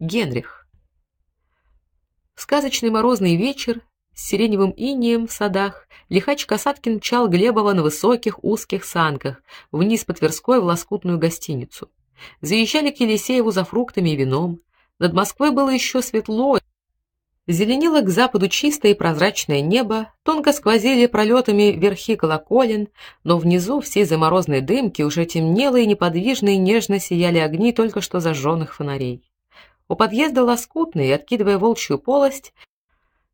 Генрих. Сказочный морозный вечер с сиреневым инеем в садах лихач Касаткин мчал Глебова на высоких узких санках вниз по Тверской в лоскутную гостиницу. Заезжали к Елисееву за фруктами и вином. Над Москвой было еще светло. Зеленело к западу чистое и прозрачное небо, тонко сквозили пролетами верхи колоколен, но внизу всей заморозной дымки уже темнело и неподвижно и нежно сияли огни только что зажженных фонарей. У подъезда лоскутный, откидывая волчью полость,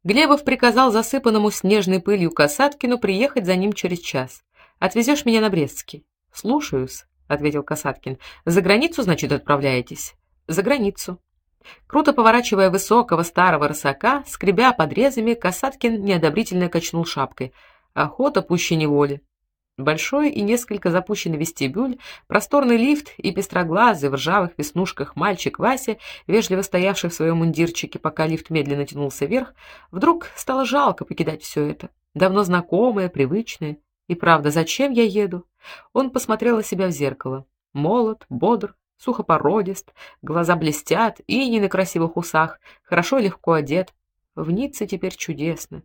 Глебов приказал засыпанному снежной пылью Касаткину приехать за ним через час. Отвезешь меня на Брестский. Слушаюсь, ответил Касаткин. За границу, значит, отправляетесь? За границу. Круто поворачивая высокого старого рысака, скребя подрезами, Касаткин неодобрительно качнул шапкой. Охота пуще неволи. Большой и несколько запущенный вестибюль, просторный лифт и пестроглазый в ржавых веснушках мальчик Вася, вежливо стоявший в своем мундирчике, пока лифт медленно тянулся вверх, вдруг стало жалко покидать все это, давно знакомое, привычное. И правда, зачем я еду? Он посмотрел на себя в зеркало. Молод, бодр, сухопородист, глаза блестят, и не на красивых усах, хорошо и легко одет. В Ницце теперь чудесно.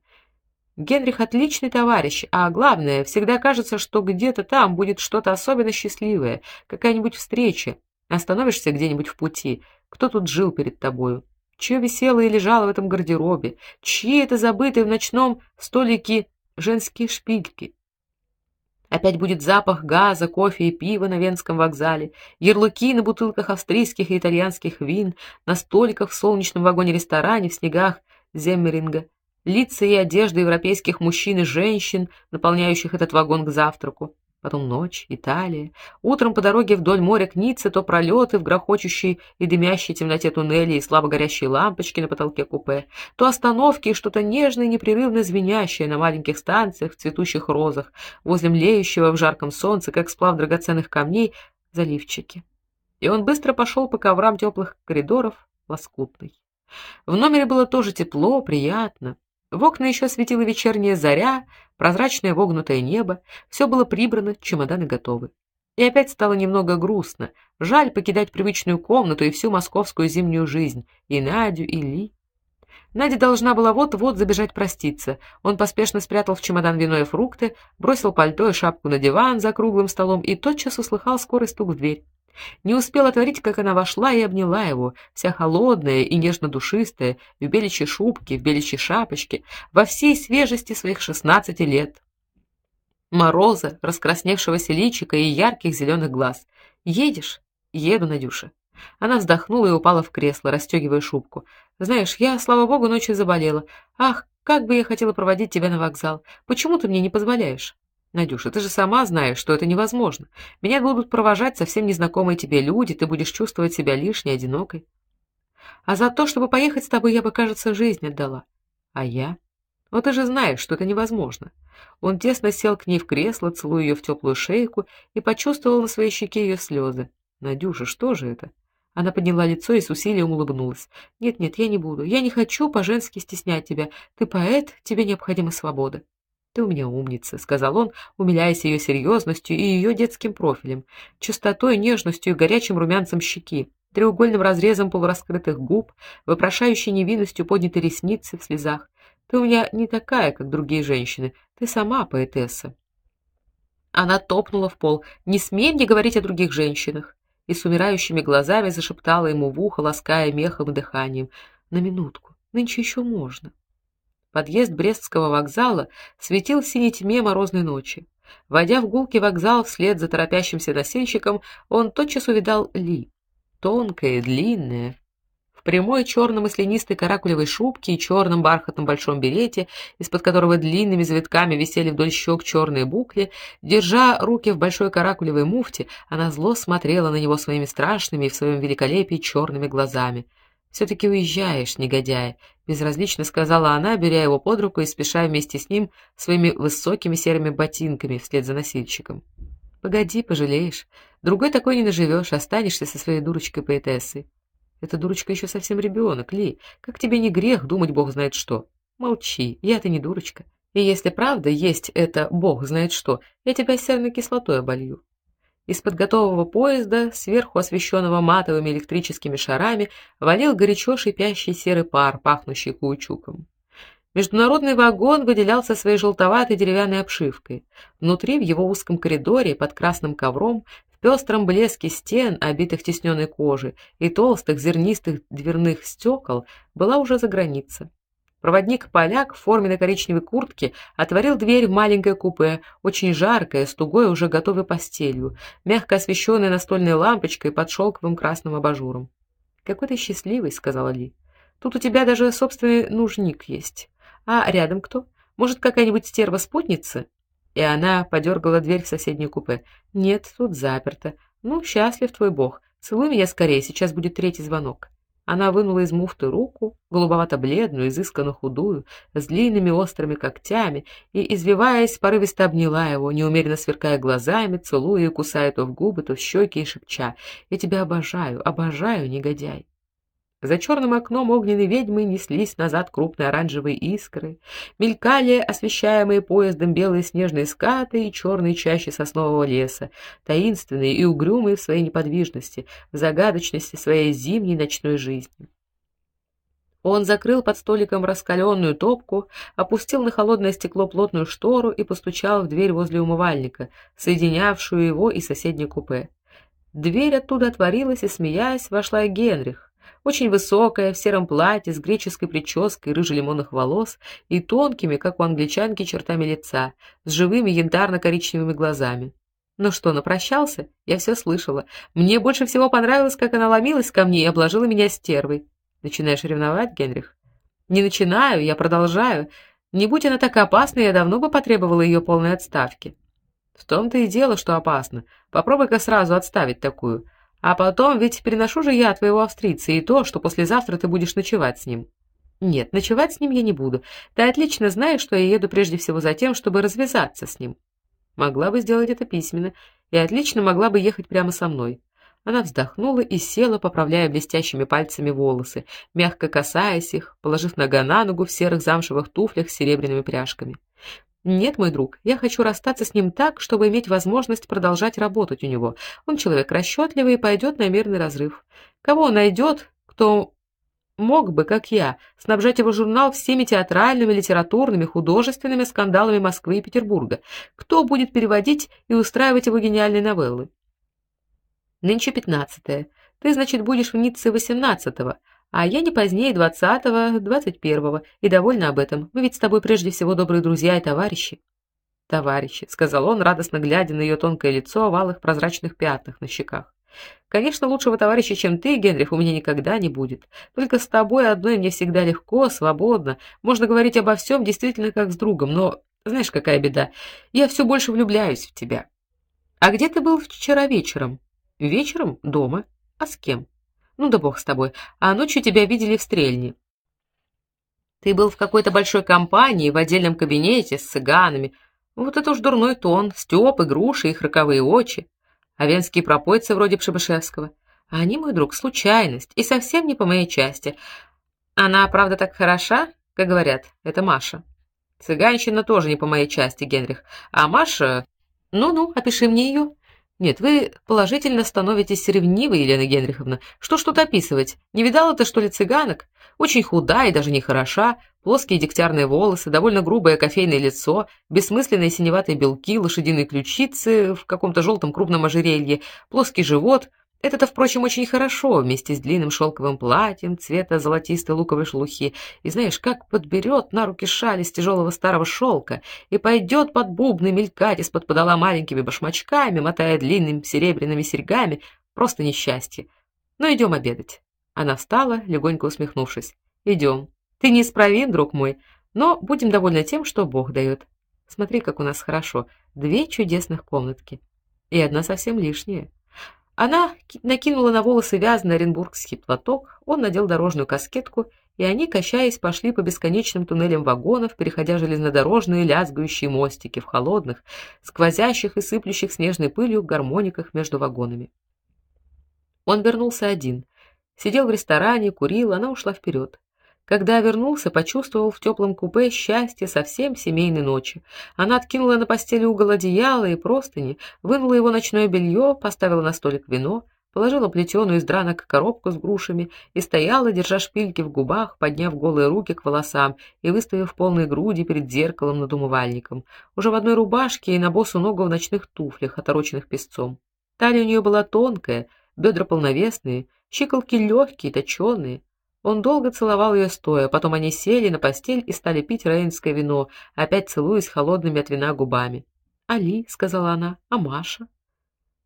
Генрих отличный товарищ, а главное, всегда кажется, что где-то там будет что-то особенно счастливое, какая-нибудь встреча. Остановишься где-нибудь в пути, кто тут жил перед тобою, чье висело и лежало в этом гардеробе, чьи это забытые в ночном столике женские шпильки. Опять будет запах газа, кофе и пива на Венском вокзале, ярлыки на бутылках австрийских и итальянских вин, на столиках в солнечном вагоне-ресторане в снегах Земмеринга, лица и одежда европейских мужчин и женщин, наполняющих этот вагон к завтраку. Потом ночь, Италия. Утром по дороге вдоль моря к Ницце то пролеты в грохочущей и дымящей темноте туннелей и слабо горящие лампочки на потолке купе, то остановки и что-то нежное и непрерывно звенящее на маленьких станциях в цветущих розах, возле млеющего в жарком солнце, как сплав драгоценных камней, заливчики. И он быстро пошел по коврам теплых коридоров, лоскутный. В номере было тоже тепло, приятно. В окна еще светила вечерняя заря, прозрачное вогнутое небо, все было прибрано, чемоданы готовы. И опять стало немного грустно. Жаль покидать привычную комнату и всю московскую зимнюю жизнь, и Надю, и Ли. Надя должна была вот-вот забежать проститься. Он поспешно спрятал в чемодан вино и фрукты, бросил пальто и шапку на диван за круглым столом и тотчас услыхал скорый стук в дверь. Не успел отворить, как она вошла и обняла его, вся холодная и нежно-душистая, в беличьей шубке, в беличьей шапочке, во всей свежести своих шестнадцати лет. Мороза, раскрасневшегося личика и ярких зеленых глаз. Едешь? Еду, Надюша. Она вздохнула и упала в кресло, расстегивая шубку. Знаешь, я, слава богу, ночью заболела. Ах, как бы я хотела проводить тебя на вокзал. Почему ты мне не позволяешь? Надюша, ты же сама знаешь, что это невозможно. Меня будут провожать совсем незнакомые тебе люди, ты будешь чувствовать себя лишней, одинокой. А за то, чтобы поехать с тобой, я бы, кажется, жизнь отдала. А я? Вот ты же знаешь, что это невозможно. Он тесно сел к ней в кресло, целуя ее в теплую шейку и почувствовал на своей щеке ее слезы. Надюша, что же это? Она подняла лицо и с усилием улыбнулась. Нет, нет, я не буду. Я не хочу по-женски стеснять тебя. Ты поэт, тебе необходима свобода. Ты у меня умница, сказал он, умиляясь ее серьезностью и ее детским профилем, чистотой, нежностью и горячим румянцем щеки, треугольным разрезом полураскрытых губ, вопрошающей невинностью поднятой ресницы в слезах. Ты у меня не такая, как другие женщины. Ты сама поэтесса. Она топнула в пол. Не смей мне говорить о других женщинах. И с умирающими глазами зашептала ему в ухо, лаская мехом дыханием: "На минутку. Нынче еще можно". Подъезд Брестского вокзала светил в синей тьме морозной ночи. Войдя в гулкий вокзал вслед за торопящимся носильщиком, он тотчас увидал Ли, тонкая, длинная, в прямой черно маслянистой каракулевой шубке и черном бархатном большом берете, из-под которого длинными завитками висели вдоль щек черные букли, держа руки в большой каракулевой муфте, она зло смотрела на него своими страшными и в своем великолепии черными глазами. Все таки уезжаешь, негодяй, безразлично сказала она, беря его под руку и спеша вместе с ним своими высокими серыми ботинками вслед за носильщиком. Погоди, пожалеешь. Другой такой не наживешь, останешься со своей дурочкой-поэтессой. Эта дурочка еще совсем ребенок, Ли. Как тебе не грех думать Бог знает что? Молчи, я-то не дурочка. И если правда есть это Бог знает что, я тебя серной кислотой оболью. Из-под готового поезда, сверху освещенного матовыми электрическими шарами, валил горячо шипящий серый пар, пахнущий каучуком. Международный вагон выделялся своей желтоватой деревянной обшивкой. Внутри, в его узком коридоре, под красным ковром, в пестром блеске стен, обитых тесненной кожей, и толстых зернистых дверных стекол, была уже заграница. Проводник-поляк в форме на коричневой куртке отворил дверь в маленькое купе, очень жаркое, с тугой уже готовой постелью, мягко освещенной настольной лампочкой под шелковым красным абажуром. "Какой ты счастливый", сказала Ли. "Тут у тебя даже собственный нужник есть. А рядом кто? Может, какая-нибудь стерва-спутница?" И она подергала дверь в соседнее купе. "Нет, тут заперто. Ну, счастлив твой бог. Целуй меня скорее, сейчас будет третий звонок". Она вынула из муфты руку, голубовато-бледную, изысканно худую, с длинными острыми когтями, и, извиваясь, порывисто обняла его, неумеренно сверкая глазами, целуя и кусая то в губы, то в щеки и шепча: "Я тебя обожаю, обожаю, негодяй". За черным окном огненной ведьмы неслись назад крупные оранжевые искры, мелькали освещаемые поездом белые снежные скаты и черные чащи соснового леса, таинственные и угрюмые в своей неподвижности, в загадочности своей зимней ночной жизни. Он закрыл под столиком раскаленную топку, опустил на холодное стекло плотную штору и постучал в дверь возле умывальника, соединявшую его и соседнее купе. Дверь оттуда отворилась, и смеясь, вошла Генрих очень высокая, в сером платье, с греческой прической рыже-лимонных волос и тонкими, как у англичанки, чертами лица, с живыми янтарно-коричневыми глазами. Ну что, напрощался? Я все слышала. Мне больше всего понравилось, как она ломилась ко мне и обложила меня стервой. Начинаешь ревновать, Генрих? Не начинаю, я продолжаю. Не будь она так опасна, я давно бы потребовала ее полной отставки. В том-то и дело, что опасно. Попробуй-ка сразу отставить такую. А потом ведь переношу же я твоего австрийца и то, что послезавтра ты будешь ночевать с ним. Нет, ночевать с ним я не буду. Ты отлично знаешь, что я еду прежде всего за тем, чтобы развязаться с ним. Могла бы сделать это письменно, и отлично могла бы ехать прямо со мной. Она вздохнула и села, поправляя блестящими пальцами волосы, мягко касаясь их, положив нога на ногу в серых замшевых туфлях с серебряными пряжками. Нет, мой друг, я хочу расстаться с ним так, чтобы иметь возможность продолжать работать у него. Он человек расчетливый и пойдет на мирный разрыв. Кого он найдет, кто мог бы, как я, снабжать его журнал всеми театральными, литературными, художественными скандалами Москвы и Петербурга? Кто будет переводить и устраивать его гениальные новеллы? Нынче пятнадцатое. Ты, значит, будешь в Ницце восемнадцатого а я не позднее двадцатого, двадцать первого, и довольна об этом. Мы ведь с тобой прежде всего добрые друзья и товарищи. Товарищи, сказал он, радостно глядя на ее тонкое лицо в алых прозрачных пятнах на щеках. Конечно, лучшего товарища, чем ты, Генрих, у меня никогда не будет. Только с тобой одной мне всегда легко, свободно. Можно говорить обо всем действительно как с другом, но знаешь, какая беда? Я все больше влюбляюсь в тебя. А где ты был вчера вечером? Вечером дома. А с кем? Ну да бог с тобой. А ночью тебя видели в стрельне. Ты был в какой-то большой компании, в отдельном кабинете с цыганами. Вот это уж дурной тон, Стёпы, груши, их роковые очи. А венские пропойцы вроде Пшебышевского. А они, мой друг, случайность и совсем не по моей части. Она, правда, так хороша, как говорят, это Маша. Цыганщина тоже не по моей части, Генрих. А Маша... Ну-ну, опиши мне ее. Нет, вы положительно становитесь ревнивы, Елена Генриховна. Что ж тут описывать? Не видала ты что ли цыганок? Очень худая и даже не хороша, плоские дегтярные волосы, довольно грубое кофейное лицо, бессмысленные синеватые белки, лошадиные ключицы в каком-то желтом крупном ожерелье, плоский живот, это-то, впрочем, очень хорошо, вместе с длинным шелковым платьем цвета золотистой луковой шелухи. И знаешь, как подберет на руки шаль из тяжелого старого шелка и пойдет под бубны мелькать из-под подола маленькими башмачками, мотая длинными серебряными серьгами, просто несчастье. Ну идем обедать. Она встала, легонько усмехнувшись. Идем. Ты неисправим, друг мой, но будем довольны тем, что Бог дает. Смотри, как у нас хорошо. Две чудесных комнатки и одна совсем лишняя. Она накинула на волосы вязаный оренбургский платок, он надел дорожную каскетку, и они, качаясь, пошли по бесконечным туннелям вагонов, переходя железнодорожные лязгающие мостики в холодных, сквозящих и сыплющих снежной пылью гармониках между вагонами. Он вернулся один. Сидел в ресторане, курил, она ушла вперед. Когда вернулся, почувствовал в теплом купе счастье совсем семейной ночи. Она откинула на постели угол одеяла и простыни, вынула его ночное белье, поставила на столик вино, положила плетеную из дранок коробку с грушами и стояла, держа шпильки в губах, подняв голые руки к волосам и выставив полные груди перед зеркалом над умывальником, уже в одной рубашке и на босу ногу в ночных туфлях, отороченных песцом. Талия у нее была тонкая, бедра полновесные, щиколотки легкие, точеные. Он долго целовал ее стоя, потом они сели на постель и стали пить рейнское вино, опять целуясь холодными от вина губами. "Али", сказала она. "А Маша?"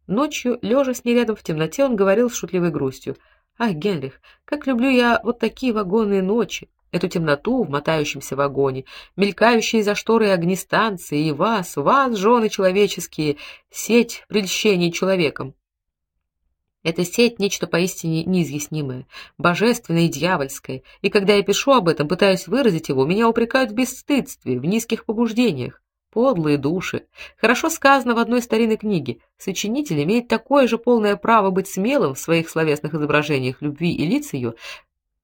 Ночью, лежа с ней рядом в темноте, он говорил с шутливой грустью: "Ах, Генрих, как люблю я вот такие вагонные ночи, эту темноту в мотающемся вагоне, мелькающие за шторой огни станции и вас, вас, жены человеческие, сеть прельщений человеком. Эта сеть нечто поистине неизъяснимое, божественное и дьявольское, и когда я пишу об этом, пытаюсь выразить его, меня упрекают в бесстыдстве, в низких побуждениях. Подлые души. Хорошо сказано в одной старинной книге: сочинитель имеет такое же полное право быть смелым в своих словесных изображениях любви и лиц ее,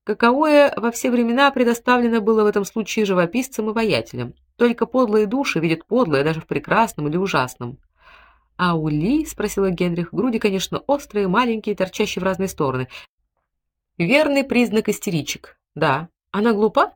каковое во все времена предоставлено было в этом случае живописцам и воятелям. Только подлые души видят подлое даже в прекрасном или ужасном. А у Ли, спросила Генрих, груди, конечно, острые, маленькие, торчащие в разные стороны. Верный признак истеричек. Да. Она глупа?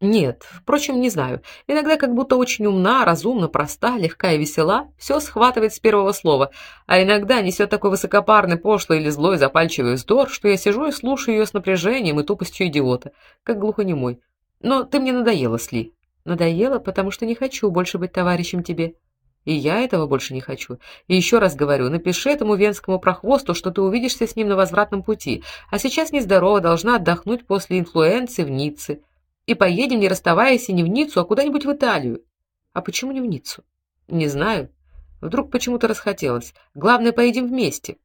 Нет, впрочем, не знаю. Иногда как будто очень умна, разумна, проста, легка и весела, все схватывает с первого слова, а иногда несет такой высокопарный, пошлый или злой запальчивый вздор, что я сижу и слушаю ее с напряжением и тупостью идиота, как глухонемой. Но ты мне надоела, Сли. Надоела, потому что не хочу больше быть товарищем тебе. И я этого больше не хочу. И еще раз говорю, напиши этому венскому прохвосту, что ты увидишься с ним на возвратном пути, а сейчас нездорова, должна отдохнуть после инфлюенции в Ницце и поедем, не расставаясь, и не в Ниццу, а куда-нибудь в Италию. А почему не в Ниццу? Не знаю. Вдруг почему-то расхотелось. Главное, поедем вместе.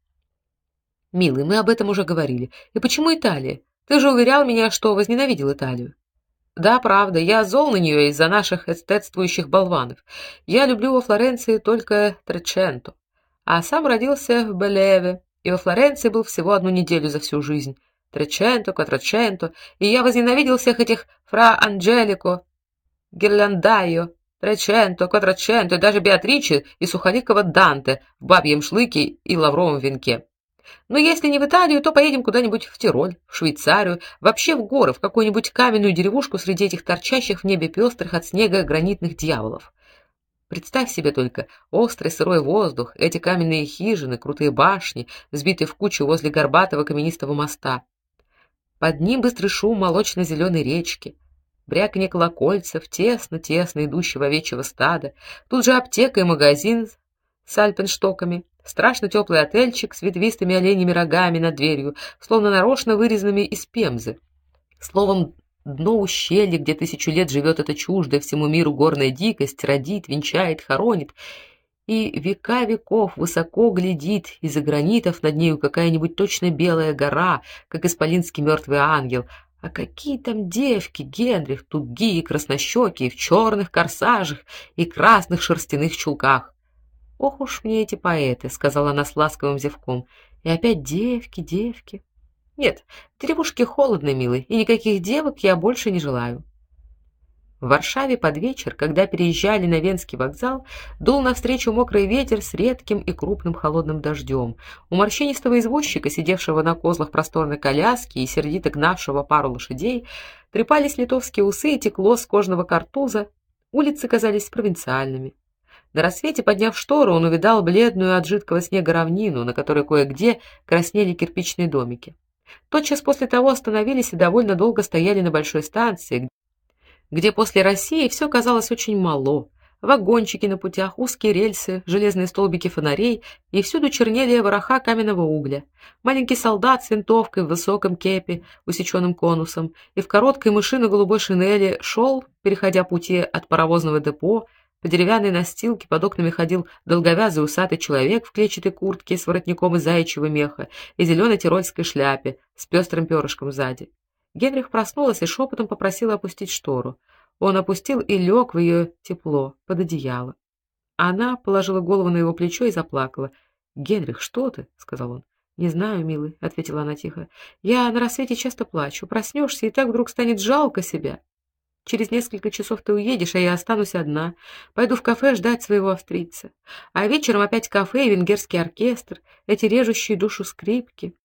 Милый, мы об этом уже говорили. И почему Италия? Ты же уверял меня, что возненавидел Италию. Да, правда, я зол на нее из-за наших эстетствующих болванов. Я люблю во Флоренции только Треченто, а сам родился в Белеве, и во Флоренции был всего одну неделю за всю жизнь. Треченто, Кватраченто, и я возненавидел всех этих фра Анджелико, Гирляндайо, Треченто, Кватраченто, даже Беатриче и Сухоликова Данте в бабьем шлыке и лавровом венке. Но если не в Италию, то поедем куда-нибудь в Тироль, в Швейцарию, вообще в горы, в какую-нибудь каменную деревушку среди этих торчащих в небе пестрых от снега гранитных дьяволов. Представь себе только острый сырой воздух, эти каменные хижины, крутые башни, взбитые в кучу возле горбатого каменистого моста. Под ним быстрый шум молочно зеленой речки, бряканье колокольцев, тесно-тесно идущего овечьего стада. Тут же аптека и магазин с альпенштоками, страшно теплый отельчик с ветвистыми оленьими рогами над дверью, словно нарочно вырезанными из пемзы. Словом, дно ущелья, где тысячу лет живет эта чуждая всему миру горная дикость, родит, венчает, хоронит, и века веков высоко глядит из-за гранитов над нею какая-нибудь точно белая гора, как исполинский мертвый ангел. А какие там девки, Генрих, тугие, краснощекие, в черных корсажах и красных шерстяных чулках. Ох уж мне эти поэты, сказала она с ласковым зевком. И опять девки, девки. Нет, в деревушке холодно, милый, и никаких девок я больше не желаю. В Варшаве под вечер, когда переезжали на Венский вокзал, дул навстречу мокрый ветер с редким и крупным холодным дождем. У морщинистого извозчика, сидевшего на козлах просторной коляски и сердито гнавшего пару лошадей, трепались литовские усы и текло с кожного картуза. Улицы казались провинциальными. На рассвете, подняв штору, он увидал бледную от жидкого снега равнину, на которой кое-где краснели кирпичные домики. Тотчас после того остановились и довольно долго стояли на большой станции, где после России все казалось очень мало. Вагончики на путях, узкие рельсы, железные столбики фонарей, и всюду чернели вороха каменного угля. Маленький солдат с винтовкой в высоком кепе, усеченным конусом, и в короткой мышино-голубой шинели шел, переходя пути от паровозного депо, по деревянной настилке под окнами ходил долговязый усатый человек в клетчатой куртке с воротником из заячьего меха и зеленой тирольской шляпе с пестрым перышком сзади. Генрих проснулась и шепотом попросила опустить штору. Он опустил и лег в ее тепло, под одеяло. Она положила голову на его плечо и заплакала. "Генрих, что ты?" сказал он. Не знаю, милый, ответила она тихо. Я на рассвете часто плачу. Проснешься, и так вдруг станет жалко себя. Через несколько часов ты уедешь, а я останусь одна. Пойду в кафе ждать своего австрийца. А вечером опять кафе и венгерский оркестр, эти режущие душу скрипки.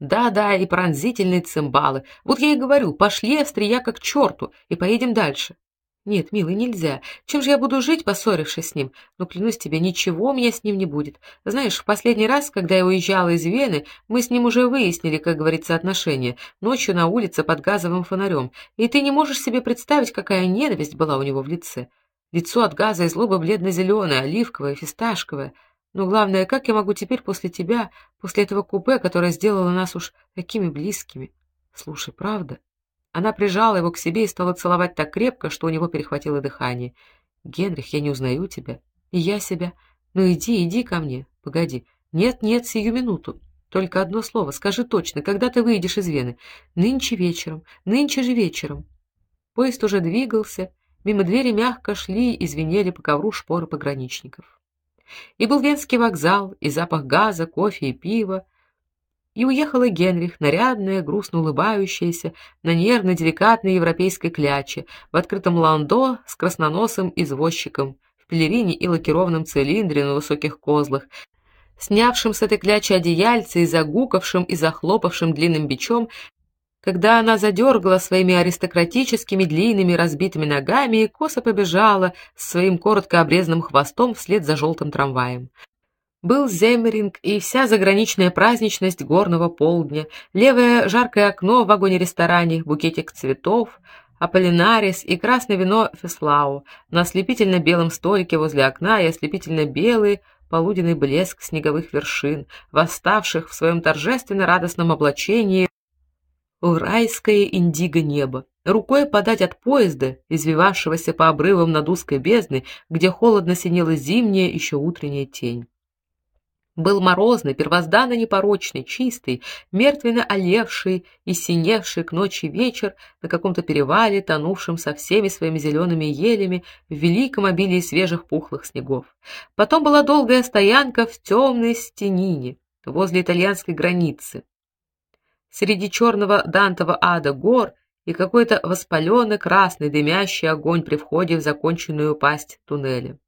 Да-да, и пронзительные цимбалы. Вот я и говорю, пошли австрияка к черту и поедем дальше. Нет, милый, нельзя. Чем же я буду жить, поссорившись с ним? Но клянусь тебе, ничего у меня с ним не будет. Знаешь, в последний раз, когда я уезжала из Вены, мы с ним уже выяснили, как говорится, отношения, ночью на улице под газовым фонарем. И ты не можешь себе представить, какая ненависть была у него в лице. Лицо от газа и злоба бледно зеленое оливковое, фисташковое. Но главное, как я могу теперь после тебя, после этого купе, которое сделало нас уж такими близкими? Слушай, правда? Она прижала его к себе и стала целовать так крепко, что у него перехватило дыхание. Генрих, я не узнаю тебя. И я себя. Ну иди, иди ко мне. Погоди. Нет, нет, сию минуту. Только одно слово, скажи точно, когда ты выйдешь из Вены? Нынче вечером. Нынче же вечером. Поезд уже двигался, мимо двери мягко шли и звенели по ковру шпоры пограничников. И был Венский вокзал, и запах газа, кофе и пива, и уехала Генрих, нарядная, грустно улыбающаяся, на нервно-деликатной европейской кляче, в открытом ландо с красноносым извозчиком, в пелерине и лакированном цилиндре на высоких козлах, снявшим с этой клячи одеяльце и загукавшим и захлопавшим длинным бичом, когда она задергала своими аристократическими длинными разбитыми ногами и косо побежала с своим коротко обрезанным хвостом вслед за желтым трамваем. Был Земеринг и вся заграничная праздничность горного полдня, левое жаркое окно в вагоне-ресторане, букетик цветов, аполлинарис и красное вино Феслау на ослепительно белом столике возле окна и ослепительно белый полуденный блеск снеговых вершин, восставших в своем торжественно-радостном облачении в райское индиго небо. Рукой подать от поезда, извивавшегося по обрывам над узкой бездной, где холодно синела зимняя еще утренняя тень был морозный, первозданно непорочный, чистый, мертвенно олевший и синевший к ночи вечер на каком-то перевале, тонувшем со всеми своими зелеными елями в великом обилии свежих пухлых снегов. Потом была долгая стоянка в темной стенине возле итальянской границы. Среди черного дантового ада гор и какой-то воспаленный красный дымящий огонь при входе в законченную пасть туннеля.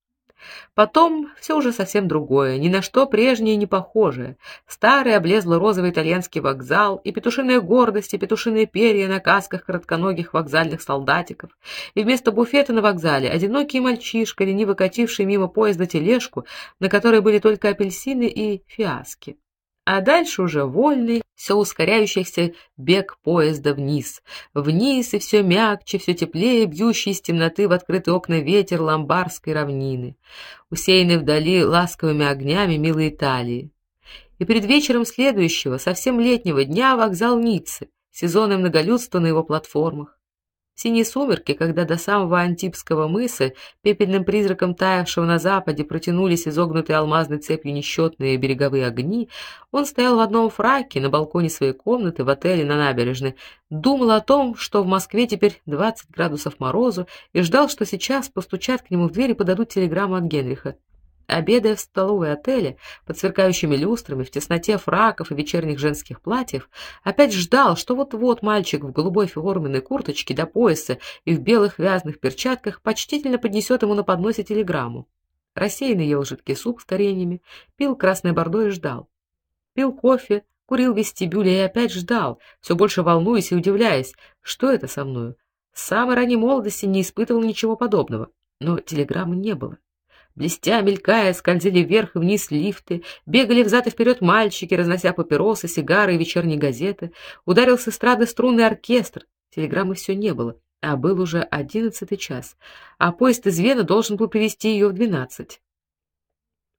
Потом все уже совсем другое, ни на что прежнее не похожее. Старый облезло-розовый итальянский вокзал и петушиная гордость, и петушиные перья на касках коротконогих вокзальных солдатиков. И вместо буфета на вокзале одинокий мальчишка, лениво кативший мимо поезда тележку, на которой были только апельсины и фиаски а дальше уже вольный, все ускоряющийся бег поезда вниз. Вниз и все мягче, все теплее бьющий из темноты в открытые окна ветер ломбарской равнины, усеянный вдали ласковыми огнями милой Италии. И перед вечером следующего, совсем летнего дня вокзал Ниццы, сезонное многолюдство на его платформах. Синие сумерки, когда до самого Антипского мыса, пепельным призраком таявшего на западе, протянулись изогнутые алмазной цепью несчетные береговые огни, он стоял в одном фраке на балконе своей комнаты в отеле на набережной, думал о том, что в Москве теперь 20 градусов морозу, и ждал, что сейчас постучат к нему в дверь и подадут телеграмму от Генриха. Обедая в столовой отеля под сверкающими люстрами в тесноте фраков и вечерних женских платьев, опять ждал, что вот-вот мальчик в голубой форменной курточке до пояса и в белых вязаных перчатках почтительно поднесет ему на подносе телеграмму. Рассеянно ел жидкий суп с кореньями, пил красное бордо и ждал. Пил кофе, курил в вестибюле и опять ждал, все больше волнуясь и удивляясь, что это со мною. С самой ранней молодости не испытывал ничего подобного, но телеграммы не было. Блестя, мелькая, скользили вверх и вниз лифты, бегали взад и вперед мальчики, разнося папиросы, сигары и вечерние газеты. Ударил с эстрады струнный оркестр. Телеграммы все не было, а был уже одиннадцатый час, а поезд из Вены должен был привезти ее в двенадцать.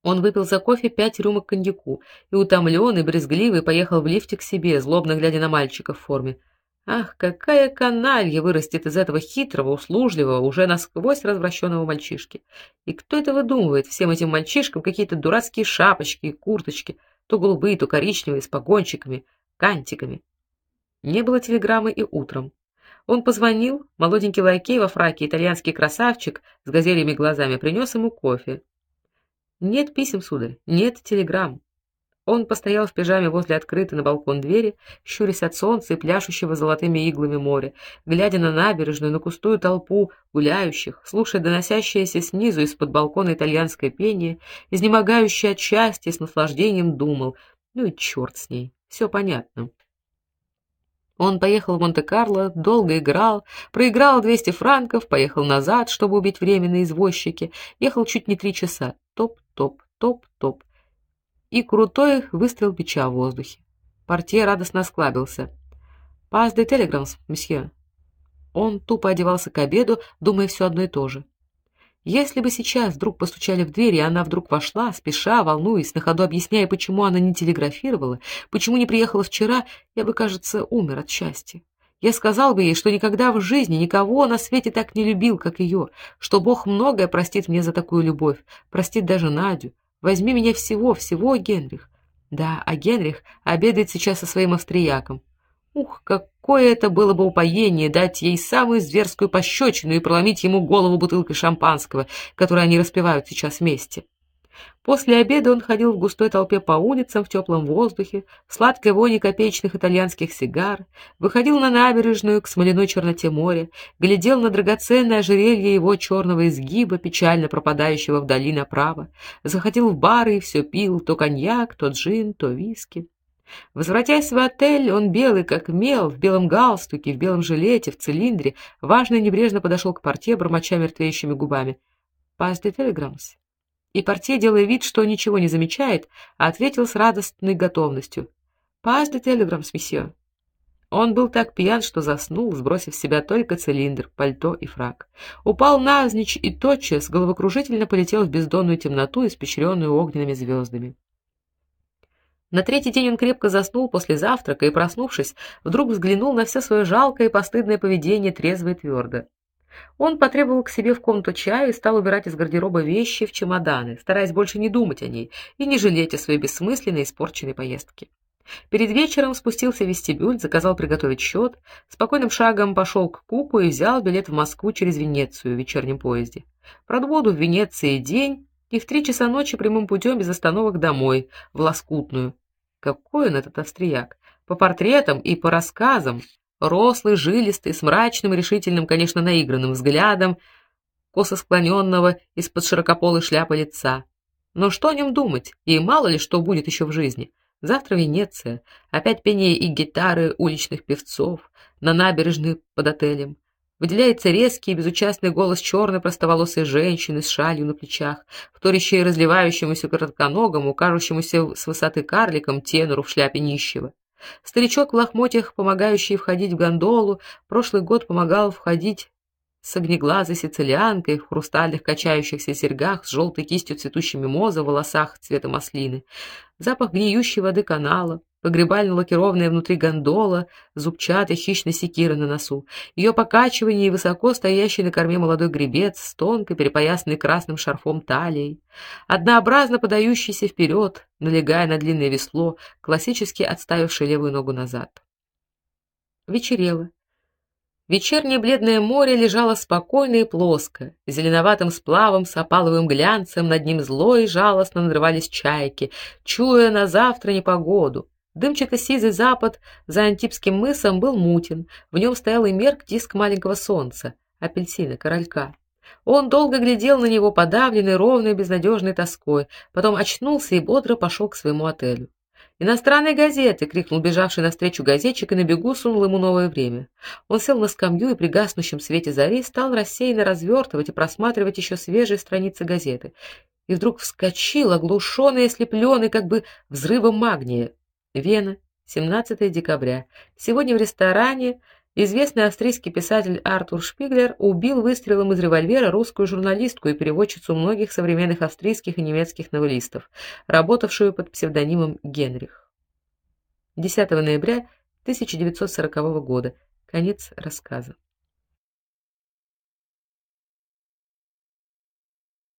Он выпил за кофе пять рюмок коньяку и утомленный, брезгливый поехал в лифте к себе, злобно глядя на мальчика в форме. Ах, какая каналья вырастет из этого хитрого, услужливого, уже насквозь развращенного мальчишки. И кто это выдумывает всем этим мальчишкам какие-то дурацкие шапочки и курточки, то голубые, то коричневые, с погончиками, кантиками. Не было телеграммы и утром. Он позвонил, молоденький лакей во фраке, итальянский красавчик с газельными глазами принес ему кофе. Нет писем, сударь, нет телеграмм. Он постоял в пижаме возле открытой на балкон двери, щурясь от солнца и пляшущего золотыми иглами моря, глядя на набережную, на густую толпу гуляющих, слушая доносящееся снизу из-под балкона итальянское пение, изнемогающий от счастья с наслаждением думал: "Ну и черт с ней, все понятно". Он поехал в Монте-Карло, долго играл, проиграл 200 франков, поехал назад, чтобы убить время на извозчике, ехал чуть не три часа. Топ-топ, топ-топ и крутой выстрел бича в воздухе. Портье радостно осклабился. «Пас де телеграмс, месье». Он тупо одевался к обеду, думая все одно и то же. Если бы сейчас вдруг постучали в дверь, и она вдруг вошла, спеша, волнуясь, на ходу объясняя, почему она не телеграфировала, почему не приехала вчера, я бы, кажется, умер от счастья. Я сказал бы ей, что никогда в жизни никого на свете так не любил, как ее, что Бог многое простит мне за такую любовь, простит даже Надю, Возьми меня всего, всего, Генрих. Да, а Генрих обедает сейчас со своим австрияком. Ух, какое это было бы упоение дать ей самую зверскую пощечину и проломить ему голову бутылкой шампанского, которую они распивают сейчас вместе. После обеда он ходил в густой толпе по улицам в теплом воздухе, сладкой воне копеечных итальянских сигар, выходил на набережную к смоляной черноте моря, глядел на драгоценное ожерелье его черного изгиба, печально пропадающего вдали направо, заходил в бары и все пил, то коньяк, то джин, то виски. Возвратясь в отель, он белый как мел, в белом галстуке, в белом жилете, в цилиндре, важно и небрежно подошел к портье, бормоча мертвеющими губами: "Пас де телеграмс" и портье, делая вид, что ничего не замечает, ответил с радостной готовностью: "Пас де телеграмс, месье". Он был так пьян, что заснул, сбросив с себя только цилиндр, пальто и фрак. Упал навзничь и тотчас головокружительно полетел в бездонную темноту, испещренную огненными звездами. На третий день он крепко заснул после завтрака и, проснувшись, вдруг взглянул на все свое жалкое и постыдное поведение трезво и твердо. Он потребовал к себе в комнату чая и стал убирать из гардероба вещи в чемоданы, стараясь больше не думать о ней и не жалеть о своей бессмысленной испорченной поездке. Перед вечером спустился в вестибюль, заказал приготовить счет, спокойным шагом пошел к Куку и взял билет в Москву через Венецию в вечернем поезде. Пробуду в Венеции день и в три часа ночи прямым путем без остановок домой, в Лоскутную. Какой он этот австрияк! По портретам и по рассказам рослый, жилистый, с мрачным, решительным, конечно, наигранным взглядом, косо склоненного из-под широкополой шляпы лица. Но что о нем думать? И мало ли что будет еще в жизни. Завтра Венеция, опять пение и гитары уличных певцов на набережной под отелем. Выделяется резкий, безучастный голос черной простоволосой женщины с шалью на плечах, вторящей разливающемуся коротконогому, кажущемуся с высоты карликом тенору в шляпе нищего. Старичок в лохмотьях, помогающий входить в гондолу, прошлый год помогал входить с огнеглазой сицилианкой в хрустальных качающихся серьгах с желтой кистью цветущей мимозы в волосах цвета маслины. Запах гниющей воды канала, погребально лакированная внутри гондола, зубчатой хищной секиры на носу, ее покачивание и высоко стоящий на корме молодой гребец с тонкой перепоясанной красным шарфом талией, однообразно подающийся вперед, налегая на длинное весло, классически отставивший левую ногу назад. Вечерело. Вечернее бледное море лежало спокойно и плоско, зеленоватым сплавом с опаловым глянцем, над ним зло и жалостно надрывались чайки, чуя на завтра непогоду. Дымчато-сизый запад за Антипским мысом был мутен, в нем стоял и мерк диск маленького солнца, апельсина, королька. Он долго глядел на него, подавленный ровной безнадежной тоской, потом очнулся и бодро пошел к своему отелю. «Иностранные газеты!» — крикнул бежавший навстречу газетчик и на бегу сунул ему новое время. Он сел на скамью и при гаснущем свете зари стал рассеянно развертывать и просматривать еще свежие страницы газеты. И вдруг вскочил, оглушенный и ослепленный как бы взрывом магния. Вена, 17 декабря. Сегодня в ресторане известный австрийский писатель Артур Шпиглер убил выстрелом из револьвера русскую журналистку и переводчицу многих современных австрийских и немецких новеллистов, работавшую под псевдонимом Генрих. 10 ноября 1940 года. Конец рассказа.